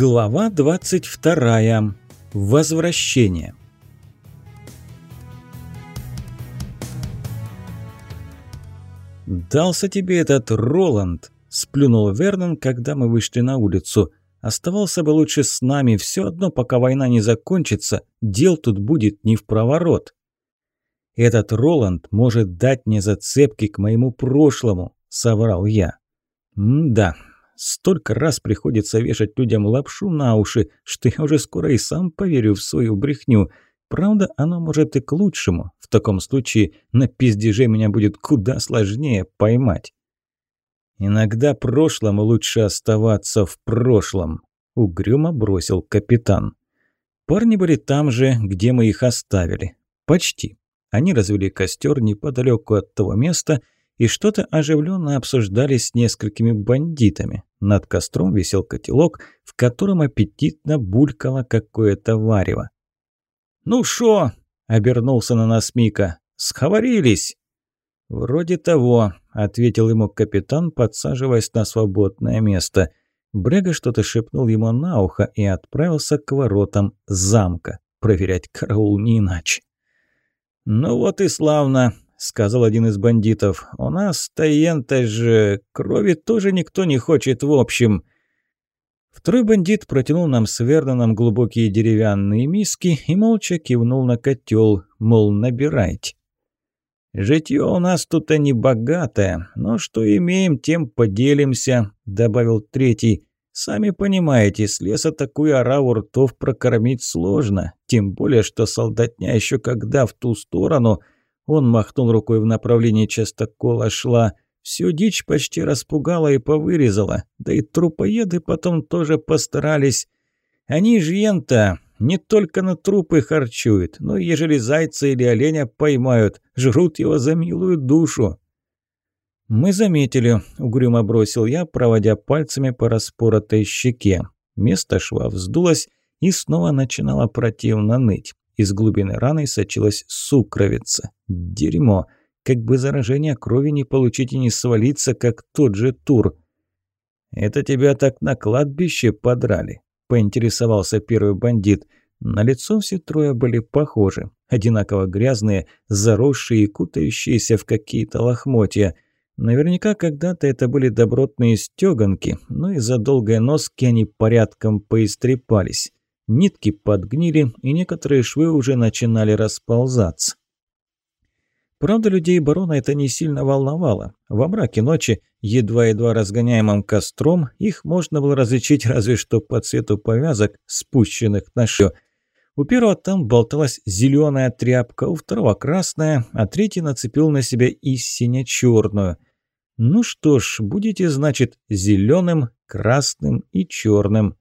Глава 22. Возвращение. «Дался тебе этот Роланд!» – сплюнул Вернон, когда мы вышли на улицу. «Оставался бы лучше с нами, все одно, пока война не закончится, дел тут будет не в проворот». «Этот Роланд может дать мне зацепки к моему прошлому», – соврал я. «М-да, Столько раз приходится вешать людям лапшу на уши, что я уже скоро и сам поверю в свою брехню. Правда, оно может и к лучшему. В таком случае на пиздеже меня будет куда сложнее поймать. Иногда прошлому лучше оставаться в прошлом, угрюмо бросил капитан. Парни были там же, где мы их оставили. Почти. Они развели костер неподалеку от того места, и что-то оживленно обсуждали с несколькими бандитами. Над костром висел котелок, в котором аппетитно булькало какое-то варево. «Ну шо?» – обернулся на нас Мика. «Сховорились?» «Вроде того», – ответил ему капитан, подсаживаясь на свободное место. Брега что-то шепнул ему на ухо и отправился к воротам замка, проверять караул не иначе. «Ну вот и славно», сказал один из бандитов. «У нас таента же крови тоже никто не хочет в общем». Второй бандит протянул нам с Верноном глубокие деревянные миски и молча кивнул на котел, мол, набирайте. «Житье у нас тут-то не богатое, но что имеем, тем поделимся», — добавил третий. «Сами понимаете, с леса такую ораву ртов прокормить сложно, тем более, что солдатня еще когда в ту сторону...» Он махнул рукой в направлении частокола шла. Всю дичь почти распугала и повырезала. Да и трупоеды потом тоже постарались. Они ж не только на трупы харчуют, но ежели зайца или оленя поймают, жрут его за милую душу. «Мы заметили», — угрюмо бросил я, проводя пальцами по распоротой щеке. Место шва вздулось и снова начинало противно ныть. Из глубины раны сочилась сукровица. Дерьмо. Как бы заражение крови не получить и не свалиться, как тот же Тур. «Это тебя так на кладбище подрали?» – поинтересовался первый бандит. На лицо все трое были похожи. Одинаково грязные, заросшие и кутающиеся в какие-то лохмотья. Наверняка когда-то это были добротные стёганки, но из-за долгой носки они порядком поистрепались. Нитки подгнили, и некоторые швы уже начинали расползаться. Правда, людей барона это не сильно волновало. Во мраке ночи, едва-едва разгоняемым костром, их можно было различить разве что по цвету повязок, спущенных на шею. У первого там болталась зеленая тряпка, у второго красная, а третий нацепил на себя и сине-черную. Ну что ж, будете, значит, зеленым, красным и черным.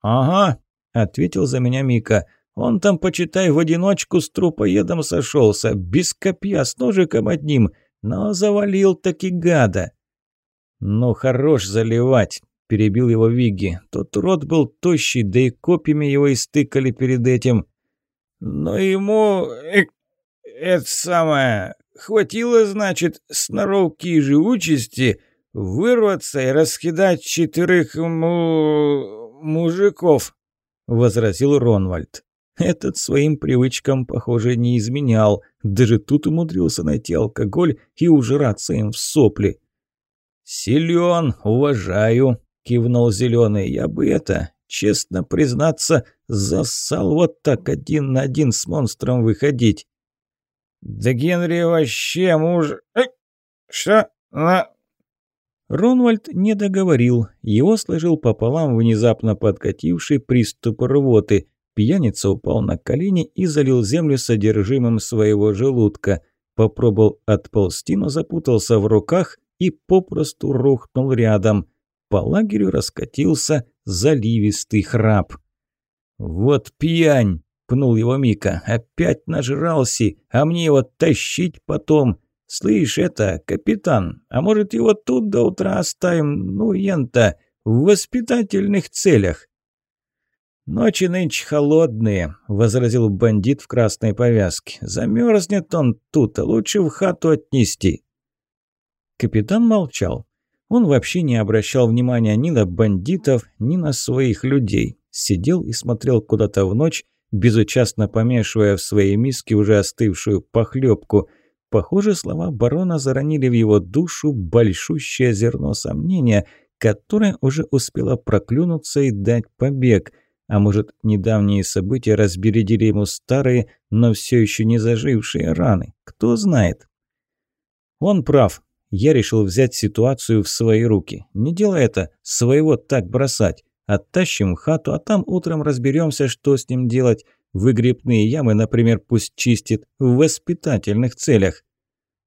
«Ага», ответил за меня Мика. «Он там, почитай, в одиночку с трупоедом сошелся, без копья, с ножиком одним, но завалил таки гада». «Ну, хорош заливать», – перебил его Вигги. Тот рот был тощий, да и копьями его истыкали перед этим. «Но ему... Э, это самое... Хватило, значит, сноровки и живучести вырваться и раскидать четырех му... мужиков» возразил Ронвальд. Этот своим привычкам, похоже, не изменял. Даже тут умудрился найти алкоголь и ужраться им в сопли. «Силен, уважаю», – кивнул Зеленый. «Я бы это, честно признаться, зассал вот так один на один с монстром выходить». «Да Генри вообще муж... Что? На... Ронвальд не договорил. Его сложил пополам внезапно подкативший приступ рвоты. Пьяница упал на колени и залил землю содержимым своего желудка. Попробовал отползти, но запутался в руках и попросту рухнул рядом. По лагерю раскатился заливистый храп. «Вот пьянь!» – пнул его Мика. «Опять нажрался, а мне его тащить потом!» «Слышь, это, капитан, а может его тут до утра оставим, ну, ента, в воспитательных целях?» «Ночи нынче холодные», — возразил бандит в красной повязке. «Замерзнет он тут, а лучше в хату отнести». Капитан молчал. Он вообще не обращал внимания ни на бандитов, ни на своих людей. Сидел и смотрел куда-то в ночь, безучастно помешивая в своей миске уже остывшую похлебку. Похоже, слова барона заронили в его душу большущее зерно сомнения, которое уже успело проклюнуться и дать побег. А может, недавние события разбередили ему старые, но все еще не зажившие раны. Кто знает. Он прав. Я решил взять ситуацию в свои руки. Не делай это, своего так бросать. Оттащим хату, а там утром разберемся, что с ним делать. Выгребные ямы, например, пусть чистит в воспитательных целях.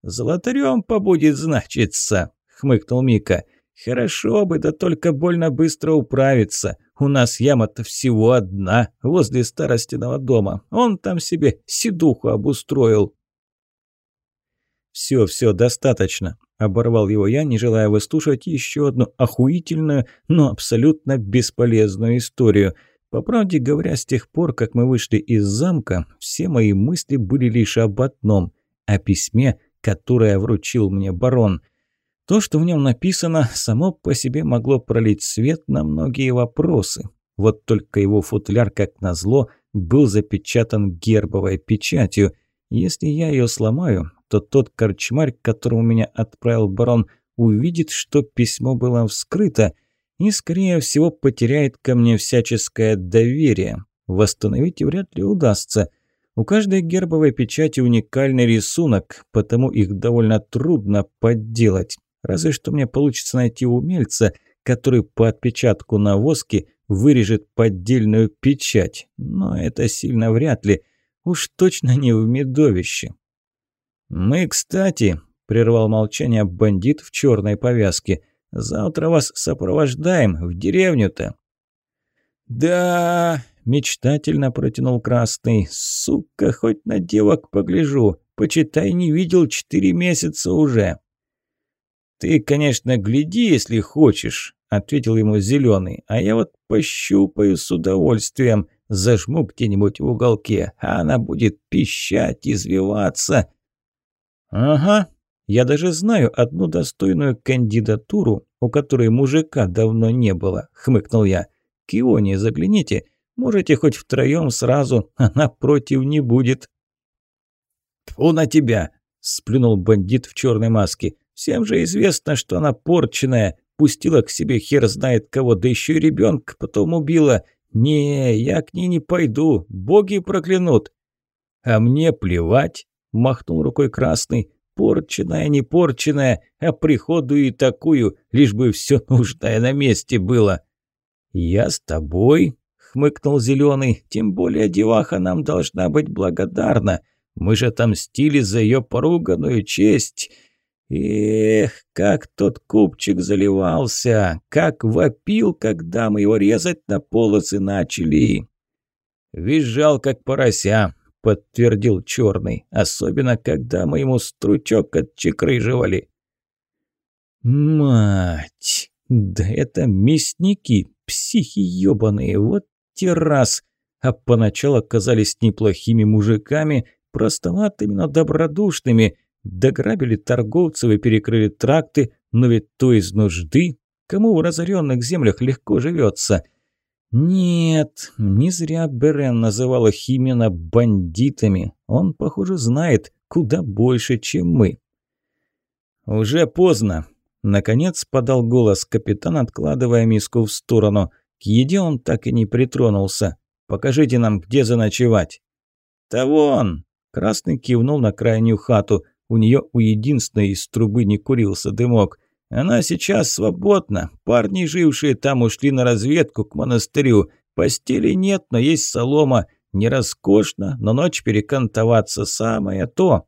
«Золотарем побудет, значится», — хмыкнул Мика. «Хорошо бы, да только больно быстро управиться. У нас яма-то всего одна, возле старостиного дома. Он там себе сидуху обустроил». «Все, все, достаточно», – оборвал его я, не желая выслушивать еще одну охуительную, но абсолютно бесполезную историю. По правде говоря, с тех пор, как мы вышли из замка, все мои мысли были лишь об одном – о письме, которое вручил мне барон. То, что в нем написано, само по себе могло пролить свет на многие вопросы. Вот только его футляр, как назло, был запечатан гербовой печатью. Если я ее сломаю, то тот корчмарь, которому меня отправил барон, увидит, что письмо было вскрыто и, скорее всего, потеряет ко мне всяческое доверие. Восстановить вряд ли удастся. У каждой гербовой печати уникальный рисунок, потому их довольно трудно подделать. Разве что мне получится найти умельца, который по отпечатку на воске вырежет поддельную печать. Но это сильно вряд ли. Уж точно не в медовище. «Мы, кстати», – прервал молчание бандит в черной повязке, – «завтра вас сопровождаем в деревню-то». «Да», – мечтательно протянул Красный, – «сука, хоть на девок погляжу, почитай, не видел четыре месяца уже». «Ты, конечно, гляди, если хочешь», – ответил ему Зеленый, – «а я вот пощупаю с удовольствием, зажму где-нибудь в уголке, а она будет пищать, извиваться». «Ага, я даже знаю одну достойную кандидатуру, у которой мужика давно не было», – хмыкнул я. «К Ионе загляните, можете хоть втроем сразу, она против не будет». «Тьфу на тебя!» – сплюнул бандит в черной маске. «Всем же известно, что она порченная, пустила к себе хер знает кого, да еще и ребенка потом убила. Не, я к ней не пойду, боги проклянут». «А мне плевать», – махнул рукой красный. «Порченая, не порченая, а приходу и такую, лишь бы все нужное на месте было». «Я с тобой», – хмыкнул зеленый. «Тем более деваха нам должна быть благодарна. Мы же отомстили за ее поруганную честь». Эх, как тот купчик заливался, как вопил, когда мы его резать на полосы начали. Визжал, как порося, – подтвердил черный. «Особенно, когда мы ему стручок отчекрыживали». «Мать! Да это мясники, психи ёбаные, вот те раз!» А поначалу оказались неплохими мужиками, простоватыми, но добродушными. Дограбили торговцев и перекрыли тракты, но ведь то из нужды. Кому в разоренных землях легко живется? Нет, не зря Берен называл их именно бандитами. Он, похоже, знает куда больше, чем мы. «Уже поздно», – наконец подал голос капитан, откладывая миску в сторону. К еде он так и не притронулся. «Покажите нам, где заночевать». «Да вон!» – Красный кивнул на крайнюю хату. У нее у единственной из трубы не курился дымок. Она сейчас свободна. Парни, жившие там, ушли на разведку к монастырю. Постели нет, но есть солома. Не роскошно, но ночь перекантоваться самое то.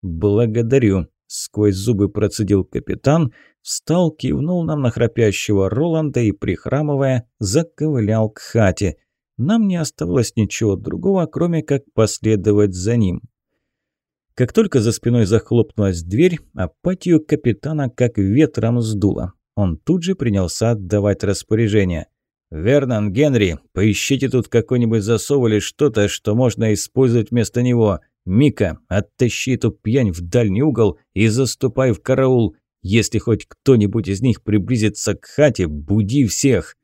Благодарю. Сквозь зубы процедил капитан, встал, кивнул нам на храпящего Роланда и, прихрамывая, заковылял к хате. Нам не оставалось ничего другого, кроме как последовать за ним. Как только за спиной захлопнулась дверь, апатию капитана как ветром сдуло. Он тут же принялся отдавать распоряжение. «Вернон, Генри, поищите тут какой-нибудь засов или что-то, что можно использовать вместо него. Мика, оттащи эту пьянь в дальний угол и заступай в караул. Если хоть кто-нибудь из них приблизится к хате, буди всех!»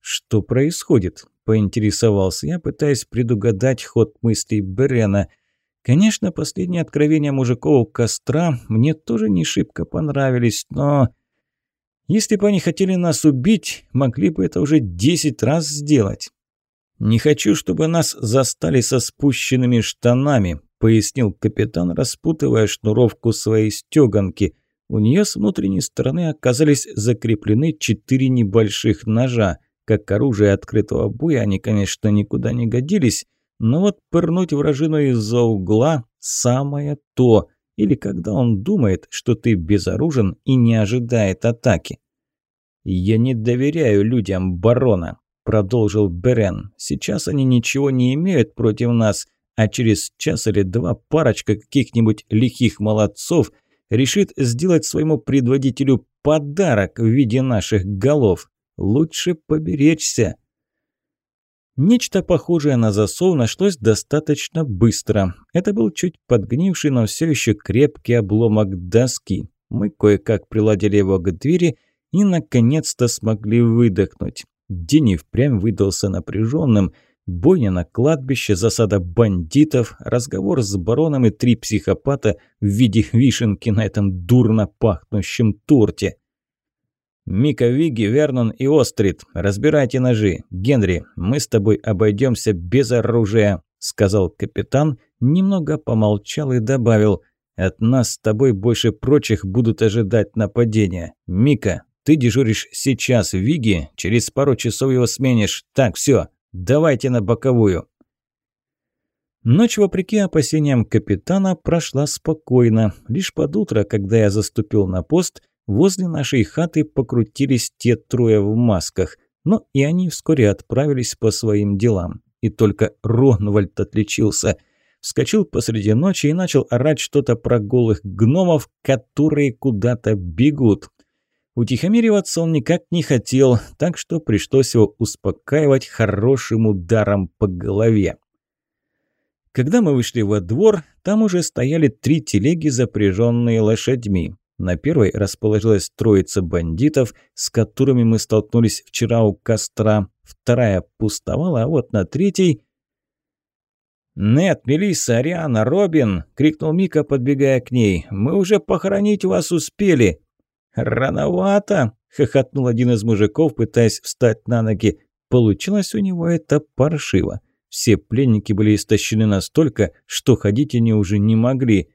«Что происходит?» – поинтересовался я, пытаясь предугадать ход мыслей Берена. Конечно, последние откровения мужиков у костра мне тоже не шибко понравились, но... Если бы они хотели нас убить, могли бы это уже десять раз сделать. «Не хочу, чтобы нас застали со спущенными штанами», – пояснил капитан, распутывая шнуровку своей стёганки. У нее с внутренней стороны оказались закреплены четыре небольших ножа. Как оружие открытого боя они, конечно, никуда не годились, но вот пырнуть вражину из-за угла – самое то. Или когда он думает, что ты безоружен и не ожидает атаки. «Я не доверяю людям барона», – продолжил Берен. «Сейчас они ничего не имеют против нас, а через час или два парочка каких-нибудь лихих молодцов решит сделать своему предводителю подарок в виде наших голов. Лучше поберечься». Нечто похожее на засов нашлось достаточно быстро. Это был чуть подгнивший, но все еще крепкий обломок доски. Мы кое-как приладили его к двери и, наконец-то, смогли выдохнуть. День и впрямь выдался напряженным. Бойня на кладбище, засада бандитов, разговор с бароном и три психопата в виде вишенки на этом дурно пахнущем торте. «Мика Виги, Вернон и Острид, разбирайте ножи. Генри, мы с тобой обойдемся без оружия», – сказал капитан, немного помолчал и добавил – от нас с тобой больше прочих будут ожидать нападения. Мика, ты дежуришь сейчас в через пару часов его сменишь. Так, все, давайте на боковую». Ночь, вопреки опасениям капитана, прошла спокойно. Лишь под утро, когда я заступил на пост, возле нашей хаты покрутились те трое в масках. Но и они вскоре отправились по своим делам. И только Ронвальд отличился. Вскочил посреди ночи и начал орать что-то про голых гномов, которые куда-то бегут. Утихомириваться он никак не хотел, так что пришлось его успокаивать хорошим ударом по голове. Когда мы вышли во двор, там уже стояли три телеги, запряженные лошадьми. На первой расположилась троица бандитов, с которыми мы столкнулись вчера у костра. Вторая пустовала, а вот на третьей... «Нет, Мелисса, Ариана, Робин!» – крикнул Мика, подбегая к ней. «Мы уже похоронить вас успели!» «Рановато!» – хохотнул один из мужиков, пытаясь встать на ноги. Получилось у него это паршиво. Все пленники были истощены настолько, что ходить они уже не могли.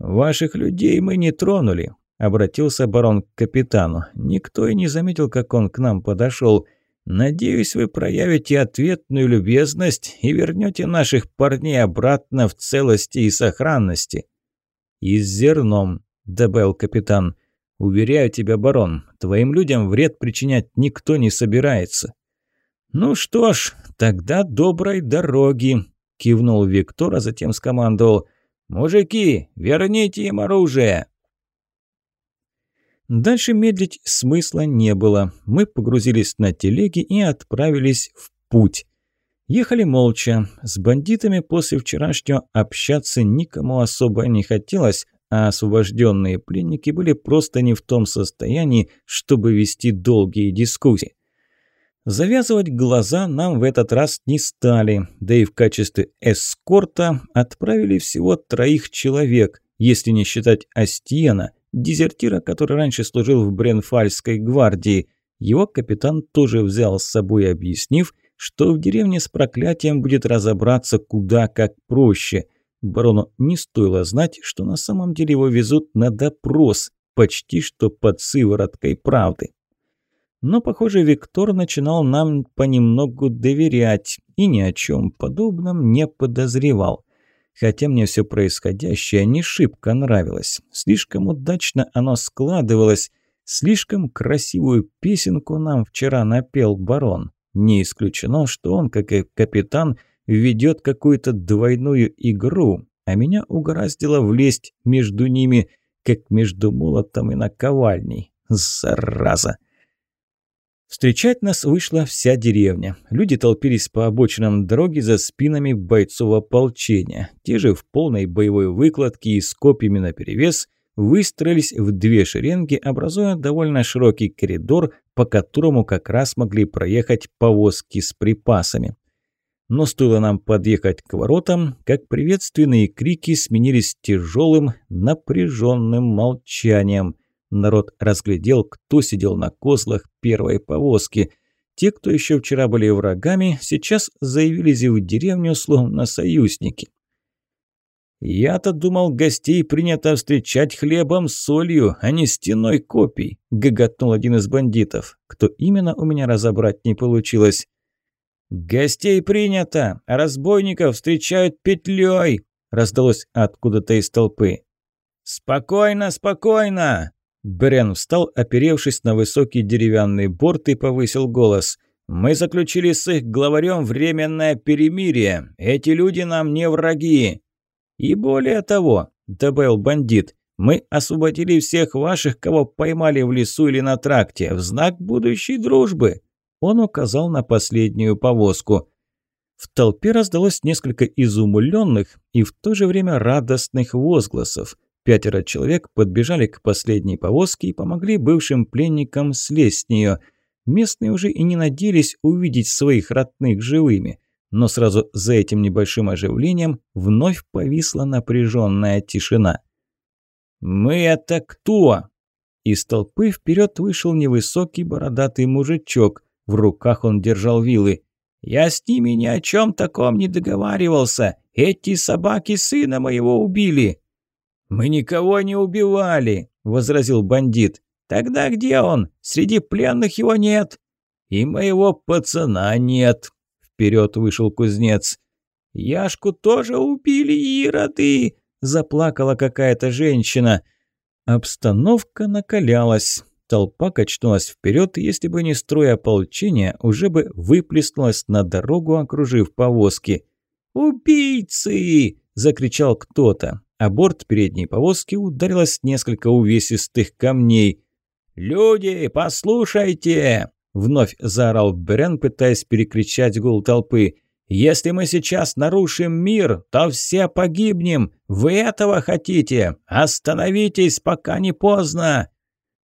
«Ваших людей мы не тронули», – обратился барон к капитану. «Никто и не заметил, как он к нам подошел. Надеюсь, вы проявите ответную любезность и вернете наших парней обратно в целости и сохранности». «И с зерном», – добавил капитан. Уверяю тебя, барон, твоим людям вред причинять никто не собирается». «Ну что ж, тогда доброй дороги», – кивнул Виктор, а затем скомандовал. «Мужики, верните им оружие!» Дальше медлить смысла не было. Мы погрузились на телеги и отправились в путь. Ехали молча. С бандитами после вчерашнего общаться никому особо не хотелось, а освобожденные пленники были просто не в том состоянии, чтобы вести долгие дискуссии. Завязывать глаза нам в этот раз не стали, да и в качестве эскорта отправили всего троих человек, если не считать Астиена, дезертира, который раньше служил в Бренфальской гвардии. Его капитан тоже взял с собой, объяснив, что в деревне с проклятием будет разобраться куда как проще – Барону не стоило знать, что на самом деле его везут на допрос, почти что под сывороткой правды. Но, похоже, Виктор начинал нам понемногу доверять и ни о чем подобном не подозревал. Хотя мне все происходящее не шибко нравилось. Слишком удачно оно складывалось. Слишком красивую песенку нам вчера напел барон. Не исключено, что он, как и капитан, ведет какую-то двойную игру, а меня угораздило влезть между ними, как между молотом и наковальней. Зараза! Встречать нас вышла вся деревня. Люди толпились по обочинам дороги за спинами бойцов ополчения. Те же в полной боевой выкладке и с копьями наперевес выстроились в две шеренги, образуя довольно широкий коридор, по которому как раз могли проехать повозки с припасами. Но стоило нам подъехать к воротам, как приветственные крики сменились тяжелым, напряженным молчанием. Народ разглядел, кто сидел на козлах первой повозки. Те, кто еще вчера были врагами, сейчас заявились в деревню словно союзники. «Я-то думал, гостей принято встречать хлебом с солью, а не стеной копий», – гоготнул один из бандитов. Кто именно, у меня разобрать не получилось. «Гостей принято, а разбойников встречают петлей!» – раздалось откуда-то из толпы. «Спокойно, спокойно!» Брен встал, оперевшись на высокий деревянный борт и повысил голос. «Мы заключили с их главарем временное перемирие. Эти люди нам не враги!» «И более того», – добавил бандит, – «мы освободили всех ваших, кого поймали в лесу или на тракте, в знак будущей дружбы». Он указал на последнюю повозку. В толпе раздалось несколько изумленных и в то же время радостных возгласов. Пятеро человек подбежали к последней повозке и помогли бывшим пленникам слезть с нее. Местные уже и не надеялись увидеть своих родных живыми. Но сразу за этим небольшим оживлением вновь повисла напряженная тишина. «Мы это кто?» Из толпы вперед вышел невысокий бородатый мужичок. В руках он держал вилы. «Я с ними ни о чем таком не договаривался. Эти собаки сына моего убили». «Мы никого не убивали», – возразил бандит. «Тогда где он? Среди пленных его нет». «И моего пацана нет», – вперед вышел кузнец. «Яшку тоже убили, ироды!» – заплакала какая-то женщина. Обстановка накалялась. Толпа качнулась вперед, если бы не строй ополчения, уже бы выплеснулась на дорогу, окружив повозки. «Убийцы!» – закричал кто-то, а борт передней повозки ударилось несколько увесистых камней. «Люди, послушайте!» – вновь заорал Брен, пытаясь перекричать гул толпы. «Если мы сейчас нарушим мир, то все погибнем! Вы этого хотите? Остановитесь, пока не поздно!»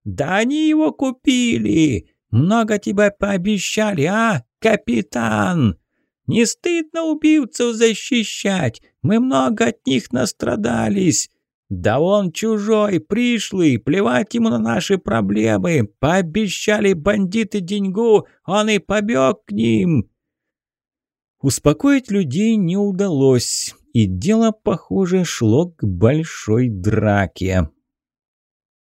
«Да они его купили! Много тебе пообещали, а, капитан? Не стыдно убивцев защищать? Мы много от них настрадались!» «Да он чужой, пришлый, плевать ему на наши проблемы. Пообещали бандиты деньгу, он и побег к ним». Успокоить людей не удалось, и дело, похоже, шло к большой драке.